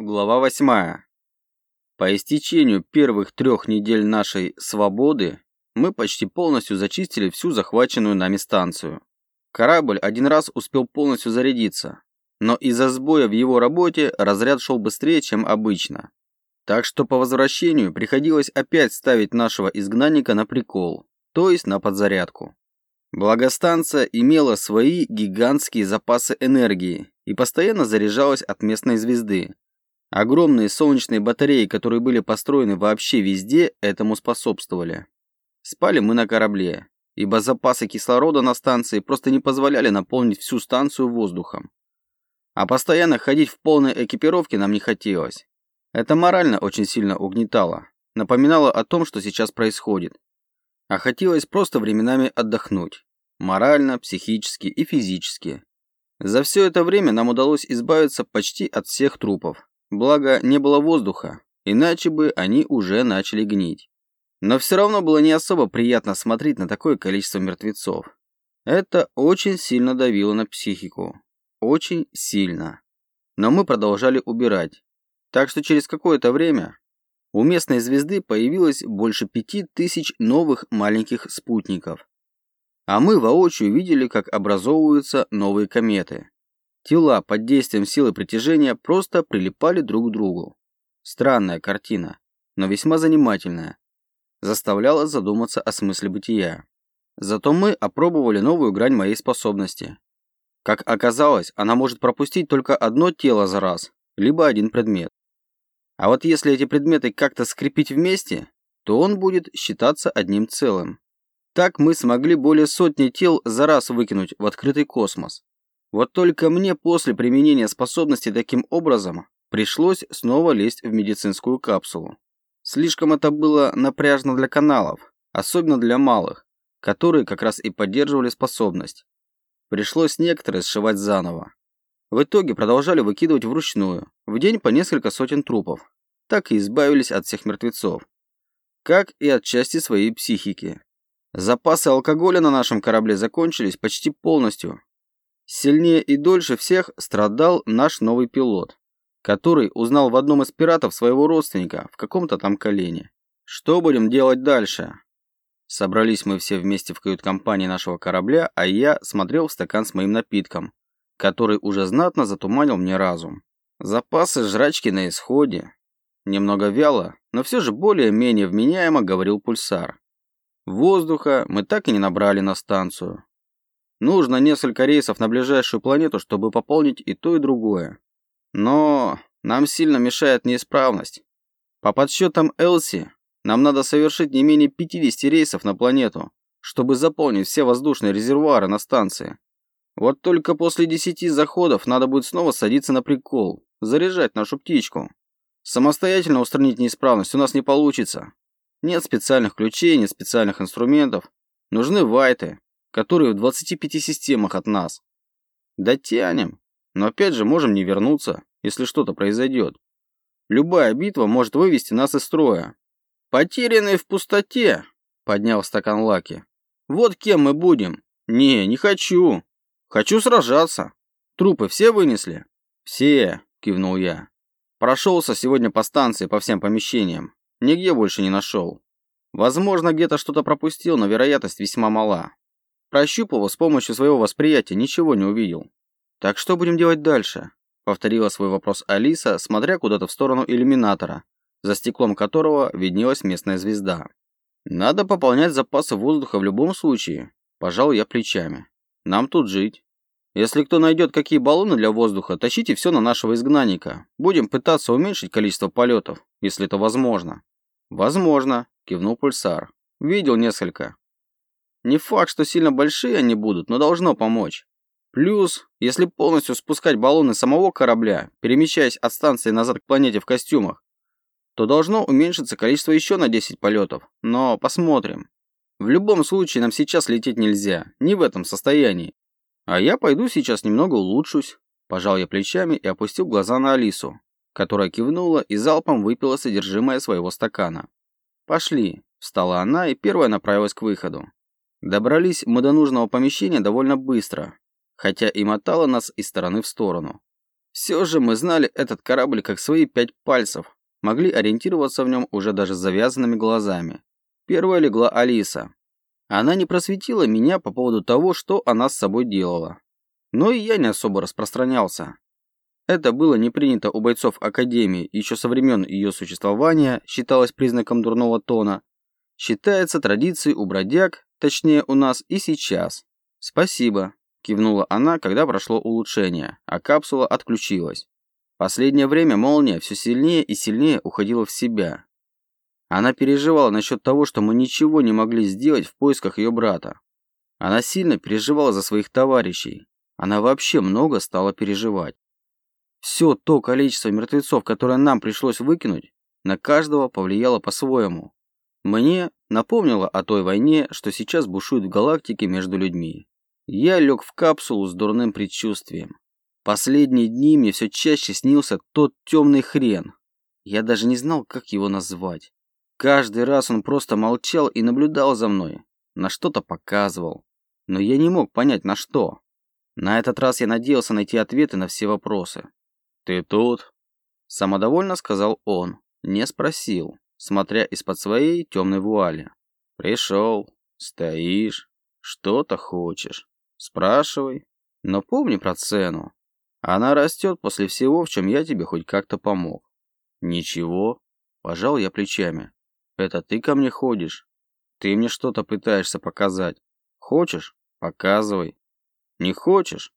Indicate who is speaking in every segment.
Speaker 1: Глава 8. По истечению первых трех недель нашей «свободы» мы почти полностью зачистили всю захваченную нами станцию. Корабль один раз успел полностью зарядиться, но из-за сбоя в его работе разряд шел быстрее, чем обычно. Так что по возвращению приходилось опять ставить нашего изгнанника на прикол, то есть на подзарядку. Благостанция имела свои гигантские запасы энергии и постоянно заряжалась от местной звезды, Огромные солнечные батареи, которые были построены вообще везде, этому способствовали. Спали мы на корабле, ибо запасы кислорода на станции просто не позволяли наполнить всю станцию воздухом. А постоянно ходить в полной экипировке нам не хотелось. Это морально очень сильно угнетало, напоминало о том, что сейчас происходит. А хотелось просто временами отдохнуть. Морально, психически и физически. За все это время нам удалось избавиться почти от всех трупов. Благо, не было воздуха, иначе бы они уже начали гнить. Но все равно было не особо приятно смотреть на такое количество мертвецов. Это очень сильно давило на психику. Очень сильно. Но мы продолжали убирать. Так что через какое-то время у местной звезды появилось больше пяти тысяч новых маленьких спутников. А мы воочию видели, как образовываются новые кометы. Тела под действием силы притяжения просто прилипали друг к другу. Странная картина, но весьма занимательная. Заставляла задуматься о смысле бытия. Зато мы опробовали новую грань моей способности. Как оказалось, она может пропустить только одно тело за раз, либо один предмет. А вот если эти предметы как-то скрепить вместе, то он будет считаться одним целым. Так мы смогли более сотни тел за раз выкинуть в открытый космос. Вот только мне после применения способности таким образом пришлось снова лезть в медицинскую капсулу. Слишком это было напряжно для каналов, особенно для малых, которые как раз и поддерживали способность. Пришлось некоторые сшивать заново. В итоге продолжали выкидывать вручную, в день по несколько сотен трупов. Так и избавились от всех мертвецов. Как и от части своей психики. Запасы алкоголя на нашем корабле закончились почти полностью, Сильнее и дольше всех страдал наш новый пилот, который узнал в одном из пиратов своего родственника в каком-то там колене. Что будем делать дальше? Собрались мы все вместе в кают-компании нашего корабля, а я смотрел в стакан с моим напитком, который уже знатно затуманил мне разум. Запасы жрачки на исходе. Немного вяло, но все же более-менее вменяемо говорил пульсар. Воздуха мы так и не набрали на станцию, Нужно несколько рейсов на ближайшую планету, чтобы пополнить и то, и другое. Но нам сильно мешает неисправность. По подсчетам Элси, нам надо совершить не менее 50 рейсов на планету, чтобы заполнить все воздушные резервуары на станции. Вот только после 10 заходов надо будет снова садиться на прикол, заряжать нашу птичку. Самостоятельно устранить неисправность у нас не получится. Нет специальных ключей, нет специальных инструментов. Нужны вайты, которые в 25 системах от нас. Дотянем, но опять же можем не вернуться, если что-то произойдет. Любая битва может вывести нас из строя. Потерянные в пустоте, поднял стакан Лаки. Вот кем мы будем? Не, не хочу. Хочу сражаться. Трупы все вынесли? Все, кивнул я. Прошелся сегодня по станции, по всем помещениям. Нигде больше не нашел. Возможно, где-то что-то пропустил, но вероятность весьма мала. Прощупывал с помощью своего восприятия, ничего не увидел. «Так что будем делать дальше?» Повторила свой вопрос Алиса, смотря куда-то в сторону иллюминатора, за стеклом которого виднелась местная звезда. «Надо пополнять запасы воздуха в любом случае», – пожал я плечами. «Нам тут жить. Если кто найдет какие баллоны для воздуха, тащите все на нашего изгнанника. Будем пытаться уменьшить количество полетов, если это возможно». «Возможно», – кивнул Пульсар. «Видел несколько. Не факт, что сильно большие они будут, но должно помочь. Плюс, если полностью спускать баллоны самого корабля, перемещаясь от станции назад к планете в костюмах, то должно уменьшиться количество еще на 10 полетов. Но посмотрим. В любом случае нам сейчас лететь нельзя, не в этом состоянии. А я пойду сейчас немного улучшусь. Пожал я плечами и опустил глаза на Алису, которая кивнула и залпом выпила содержимое своего стакана. «Пошли», – встала она и первая направилась к выходу. Добрались мы до нужного помещения довольно быстро, хотя и мотало нас из стороны в сторону. Все же мы знали этот корабль как свои пять пальцев, могли ориентироваться в нем уже даже с завязанными глазами. Первая легла Алиса. Она не просветила меня по поводу того, что она с собой делала. Но и я не особо распространялся. Это было не принято у бойцов Академии еще со времен ее существования, считалось признаком дурного тона. Считается традицией у бродяг, точнее у нас и сейчас. Спасибо, кивнула она, когда прошло улучшение, а капсула отключилась. Последнее время молния все сильнее и сильнее уходила в себя. Она переживала насчет того, что мы ничего не могли сделать в поисках ее брата. Она сильно переживала за своих товарищей. Она вообще много стала переживать. Все то количество мертвецов, которое нам пришлось выкинуть, на каждого повлияло по-своему. Мне напомнило о той войне, что сейчас бушует в галактике между людьми. Я лег в капсулу с дурным предчувствием. Последние дни мне все чаще снился тот темный хрен. Я даже не знал, как его назвать. Каждый раз он просто молчал и наблюдал за мной. На что-то показывал. Но я не мог понять, на что. На этот раз я надеялся найти ответы на все вопросы. «Ты тут?» Самодовольно сказал он. Не спросил, смотря из-под своей темной вуали. «Пришел. Стоишь. Что-то хочешь. Спрашивай. Но помни про цену. Она растет после всего, в чем я тебе хоть как-то помог. Ничего. Пожал я плечами. Это ты ко мне ходишь. Ты мне что-то пытаешься показать. Хочешь? Показывай. Не хочешь?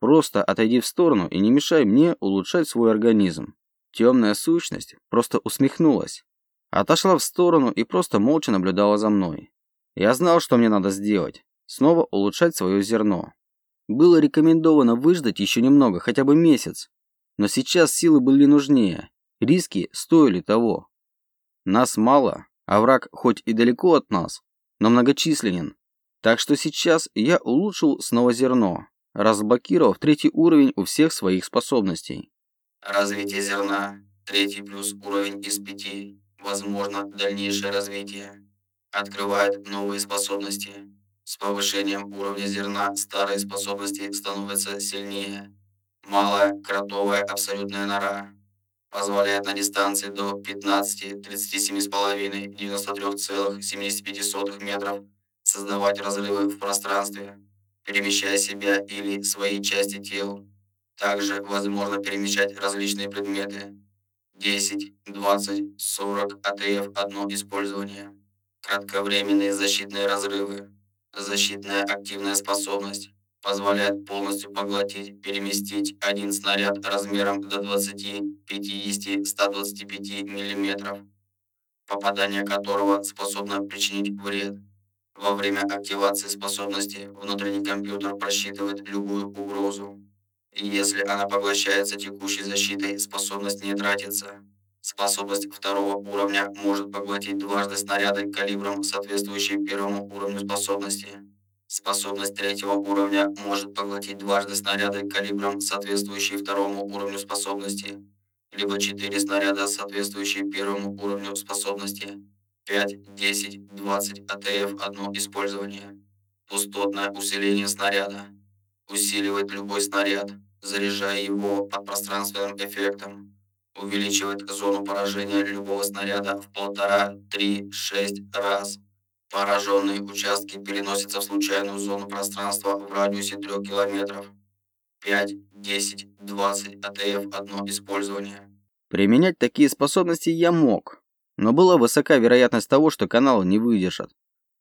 Speaker 1: Просто отойди в сторону и не мешай мне улучшать свой организм. Темная сущность просто усмехнулась. Отошла в сторону и просто молча наблюдала за мной. Я знал, что мне надо сделать. Снова улучшать свое зерно. Было рекомендовано выждать еще немного, хотя бы месяц. Но сейчас силы были нужнее. Риски стоили того. Нас мало, а враг хоть и далеко от нас, но многочисленен. Так что сейчас я улучшил снова зерно, разблокировав третий уровень у всех своих способностей.
Speaker 2: Развитие зерна. Третий плюс уровень из пяти. Возможно дальнейшее развитие. Открывает новые способности. С повышением уровня зерна старые способности становятся сильнее. Малая кротовая абсолютная нора. Позволяет на дистанции до 15, 37,5, 93,75 метров создавать разрывы в пространстве, перемещая себя или свои части тел. Также возможно перемещать различные предметы. 10, 20, 40 АТФ одно использование. Кратковременные защитные разрывы. Защитная активная способность позволяет полностью поглотить, переместить один снаряд размером до 20, 50, 125 мм, попадание которого способно причинить вред. Во время активации способности внутренний компьютер просчитывает любую угрозу. И если она поглощается текущей защитой, способность не тратится. Способность второго уровня может поглотить дважды снаряды калибром, соответствующие первому уровню способности. Способность третьего уровня может поглотить дважды снаряды калибром, соответствующие второму уровню способности, либо четыре снаряда, соответствующие первому уровню способности. 5, 10, 20 АТФ одно использование. Пустотное усиление снаряда. Усиливает любой снаряд, заряжая его под пространственным эффектом увеличивает зону поражения любого снаряда в полтора, три, шесть раз. Пораженные участки переносятся в случайную зону пространства в радиусе 3 километров. 5, 10, 20 АТФ одно использование.
Speaker 1: Применять такие способности я мог, но была высока вероятность того, что каналы не выдержат.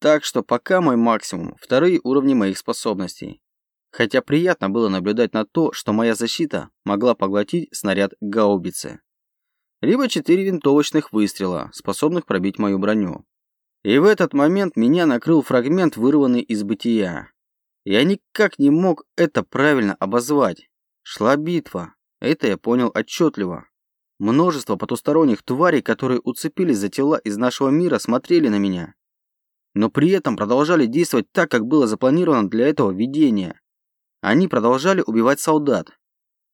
Speaker 1: Так что пока мой максимум – вторые уровни моих способностей. Хотя приятно было наблюдать на то, что моя защита могла поглотить снаряд гаубицы. Либо четыре винтовочных выстрела, способных пробить мою броню. И в этот момент меня накрыл фрагмент, вырванный из бытия. Я никак не мог это правильно обозвать. Шла битва. Это я понял отчетливо. Множество потусторонних тварей, которые уцепились за тела из нашего мира, смотрели на меня. Но при этом продолжали действовать так, как было запланировано для этого видения. Они продолжали убивать солдат.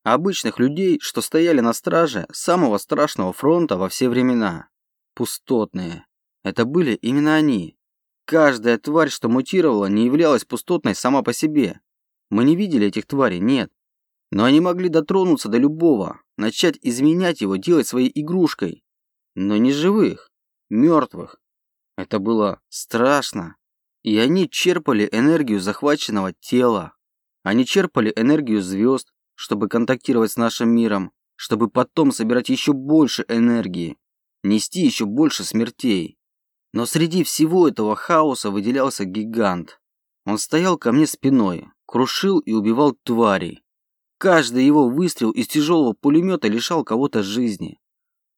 Speaker 1: Обычных людей, что стояли на страже самого страшного фронта во все времена. Пустотные. Это были именно они. Каждая тварь, что мутировала, не являлась пустотной сама по себе. Мы не видели этих тварей, нет. Но они могли дотронуться до любого, начать изменять его, делать своей игрушкой. Но не живых, мертвых. Это было страшно. И они черпали энергию захваченного тела. Они черпали энергию звезд, чтобы контактировать с нашим миром, чтобы потом собирать еще больше энергии, нести еще больше смертей. Но среди всего этого хаоса выделялся гигант. Он стоял ко мне спиной, крушил и убивал тварей. Каждый его выстрел из тяжелого пулемета лишал кого-то жизни.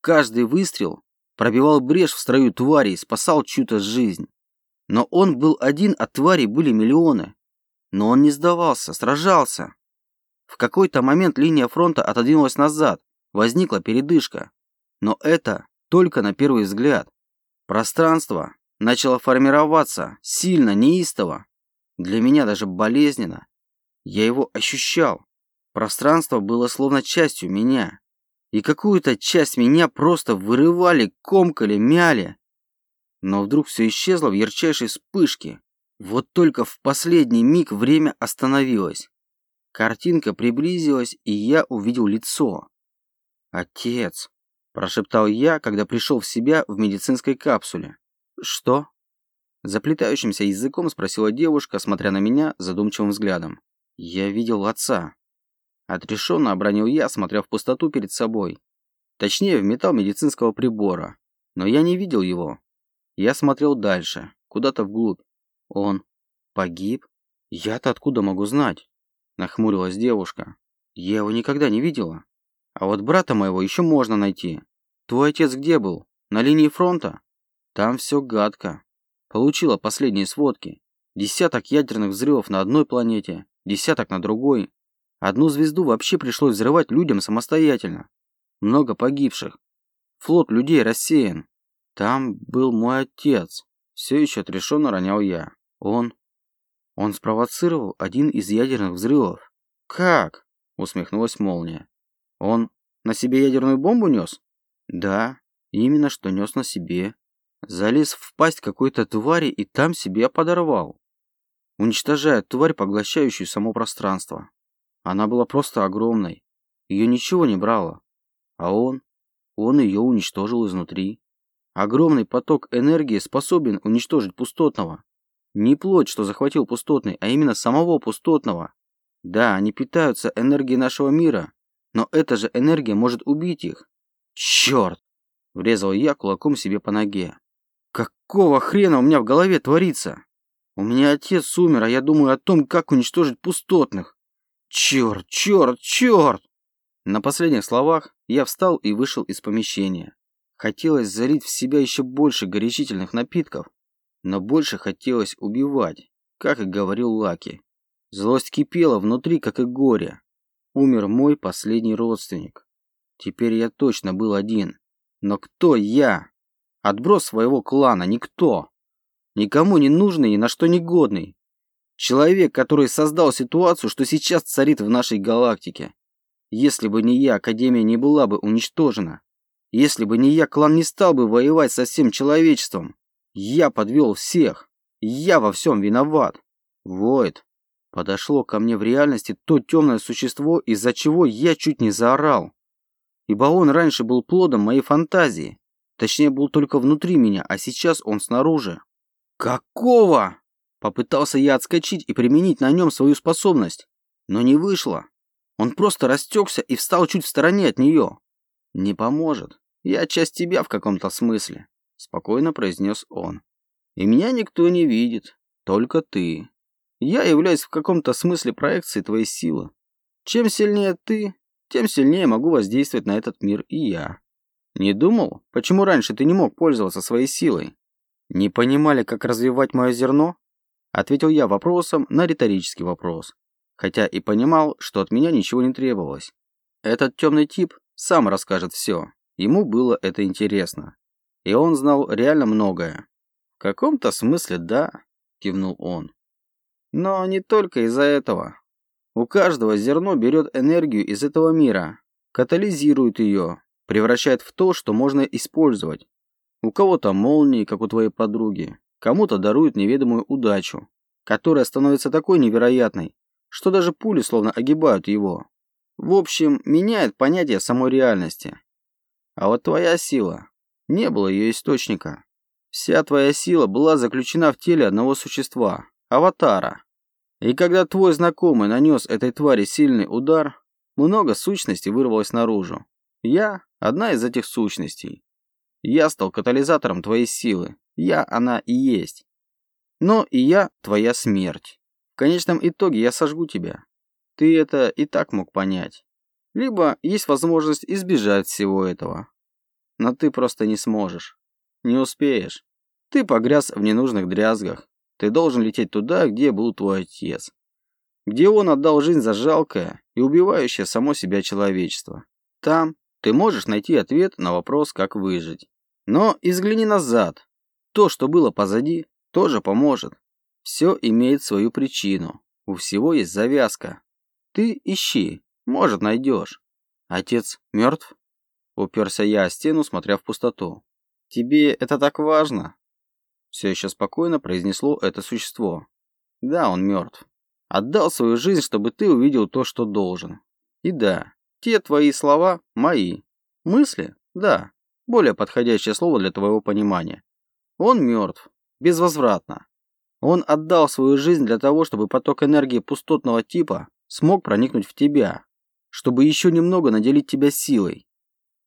Speaker 1: Каждый выстрел пробивал брешь в строю тварей, спасал чью-то жизнь. Но он был один, а тварей были миллионы. Но он не сдавался, сражался. В какой-то момент линия фронта отодвинулась назад, возникла передышка. Но это только на первый взгляд. Пространство начало формироваться, сильно, неистово. Для меня даже болезненно. Я его ощущал. Пространство было словно частью меня. И какую-то часть меня просто вырывали, комкали, мяли. Но вдруг все исчезло в ярчайшей вспышке. Вот только в последний миг время остановилось. Картинка приблизилась, и я увидел лицо. «Отец!» – прошептал я, когда пришел в себя в медицинской капсуле. «Что?» Заплетающимся языком спросила девушка, смотря на меня задумчивым взглядом. «Я видел отца». Отрешенно обронил я, смотря в пустоту перед собой. Точнее, в металл медицинского прибора. Но я не видел его. Я смотрел дальше, куда-то вглубь. Он погиб? Я-то откуда могу знать? Нахмурилась девушка. Я его никогда не видела. А вот брата моего еще можно найти. Твой отец где был? На линии фронта? Там все гадко. Получила последние сводки. Десяток ядерных взрывов на одной планете, десяток на другой. Одну звезду вообще пришлось взрывать людям самостоятельно. Много погибших. Флот людей рассеян. Там был мой отец. Все еще отрешенно ронял я. Он... Он спровоцировал один из ядерных взрывов. «Как?» – усмехнулась молния. «Он на себе ядерную бомбу нес?» «Да, именно что нес на себе. Залез в пасть какой-то твари и там себя подорвал, уничтожая тварь, поглощающую само пространство. Она была просто огромной. Ее ничего не брало. А он? Он ее уничтожил изнутри. Огромный поток энергии способен уничтожить пустотного. Не плоть, что захватил пустотный, а именно самого пустотного. Да, они питаются энергией нашего мира, но эта же энергия может убить их. Черт! Врезал я кулаком себе по ноге. Какого хрена у меня в голове творится? У меня отец умер, а я думаю о том, как уничтожить пустотных. Черт, черт, черт! На последних словах я встал и вышел из помещения. Хотелось залить в себя еще больше горячительных напитков, но больше хотелось убивать, как и говорил Лаки. Злость кипела внутри, как и горе. Умер мой последний родственник. Теперь я точно был один. Но кто я? Отброс своего клана, никто. Никому не нужный и на что не годный. Человек, который создал ситуацию, что сейчас царит в нашей галактике. Если бы не я, Академия не была бы уничтожена. Если бы не я, клан не стал бы воевать со всем человечеством. Я подвел всех. Я во всем виноват. Войд. Подошло ко мне в реальности то темное существо, из-за чего я чуть не заорал. Ибо он раньше был плодом моей фантазии. Точнее, был только внутри меня, а сейчас он снаружи. Какого? Попытался я отскочить и применить на нем свою способность. Но не вышло. Он просто растекся и встал чуть в стороне от нее. Не поможет. Я часть тебя в каком-то смысле спокойно произнес он. И меня никто не видит, только ты. Я являюсь в каком-то смысле проекцией твоей силы. Чем сильнее ты, тем сильнее могу воздействовать на этот мир и я. Не думал, почему раньше ты не мог пользоваться своей силой? Не понимали, как развивать мое зерно? Ответил я вопросом на риторический вопрос, хотя и понимал, что от меня ничего не требовалось. Этот темный тип сам расскажет все. Ему было это интересно. И он знал реально многое. В каком-то смысле да, кивнул он. Но не только из-за этого. У каждого зерно берет энергию из этого мира, катализирует ее, превращает в то, что можно использовать. У кого-то молнии, как у твоей подруги, кому-то дарует неведомую удачу, которая становится такой невероятной, что даже пули словно огибают его. В общем, меняет понятие самой реальности. А вот твоя сила. Не было ее источника. Вся твоя сила была заключена в теле одного существа – аватара. И когда твой знакомый нанес этой твари сильный удар, много сущностей вырвалось наружу. Я – одна из этих сущностей. Я стал катализатором твоей силы. Я она и есть. Но и я твоя смерть. В конечном итоге я сожгу тебя. Ты это и так мог понять. Либо есть возможность избежать всего этого. Но ты просто не сможешь. Не успеешь. Ты погряз в ненужных дрязгах. Ты должен лететь туда, где был твой отец. Где он отдал жизнь за жалкое и убивающее само себя человечество. Там ты можешь найти ответ на вопрос, как выжить. Но изгляни назад. То, что было позади, тоже поможет. Все имеет свою причину. У всего есть завязка. Ты ищи, может, найдешь. Отец мертв? Уперся я о стену, смотря в пустоту. Тебе это так важно? Все еще спокойно произнесло это существо. Да, он мертв. Отдал свою жизнь, чтобы ты увидел то, что должен. И да, те твои слова мои. Мысли? Да. Более подходящее слово для твоего понимания. Он мертв. Безвозвратно. Он отдал свою жизнь для того, чтобы поток энергии пустотного типа смог проникнуть в тебя, чтобы еще немного наделить тебя силой,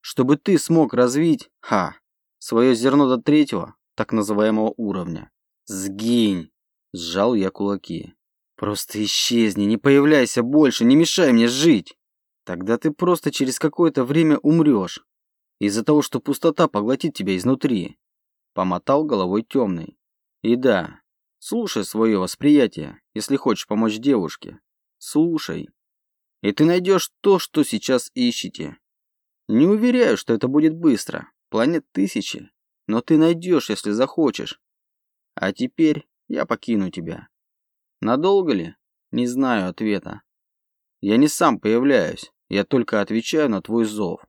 Speaker 1: чтобы ты смог развить, ха, свое зерно до третьего, так называемого уровня. Сгинь! Сжал я кулаки. Просто исчезни, не появляйся больше, не мешай мне жить. Тогда ты просто через какое-то время умрешь. Из-за того, что пустота поглотит тебя изнутри. Помотал головой темный. И да, слушай свое восприятие, если хочешь помочь девушке. Слушай. И ты найдешь то, что сейчас ищете. Не уверяю, что это будет быстро. Планет тысячи. Но ты найдешь, если захочешь. А теперь я покину тебя. Надолго ли? Не знаю ответа. Я не сам появляюсь. Я только отвечаю на твой зов.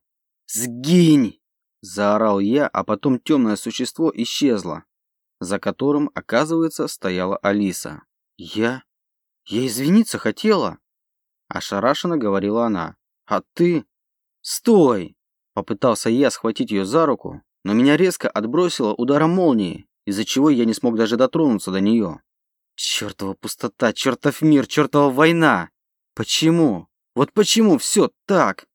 Speaker 1: «Сгинь!» – заорал я, а потом темное существо исчезло, за которым, оказывается, стояла Алиса. «Я? Я извиниться хотела?» Ошарашенно говорила она. «А ты?» «Стой!» Попытался я схватить ее за руку, но меня резко отбросило ударом молнии, из-за чего я не смог даже дотронуться до нее. Чертова пустота, чертов мир, чертова война! Почему? Вот почему все так?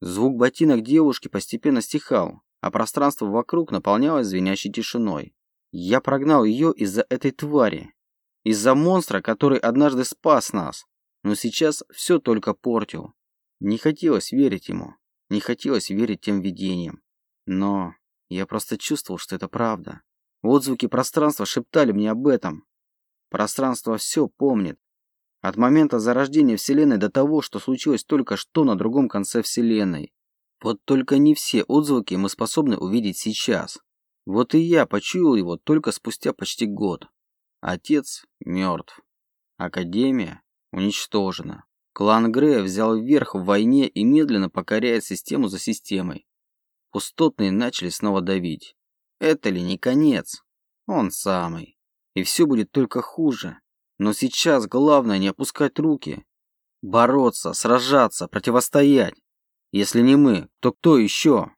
Speaker 1: Звук ботинок девушки постепенно стихал, а пространство вокруг наполнялось звенящей тишиной. Я прогнал ее из-за этой твари. Из-за монстра, который однажды спас нас, но сейчас все только портил. Не хотелось верить ему, не хотелось верить тем видениям. Но я просто чувствовал, что это правда. Отзвуки пространства шептали мне об этом. Пространство все помнит. От момента зарождения Вселенной до того, что случилось только что на другом конце Вселенной. Вот только не все отзвуки мы способны увидеть сейчас. Вот и я почуял его только спустя почти год. Отец мертв. Академия уничтожена. Клан Грея взял верх в войне и медленно покоряет систему за системой. Пустотные начали снова давить. Это ли не конец? Он самый. И все будет только хуже. Но сейчас главное не опускать руки. Бороться, сражаться, противостоять. Если не мы, то кто еще?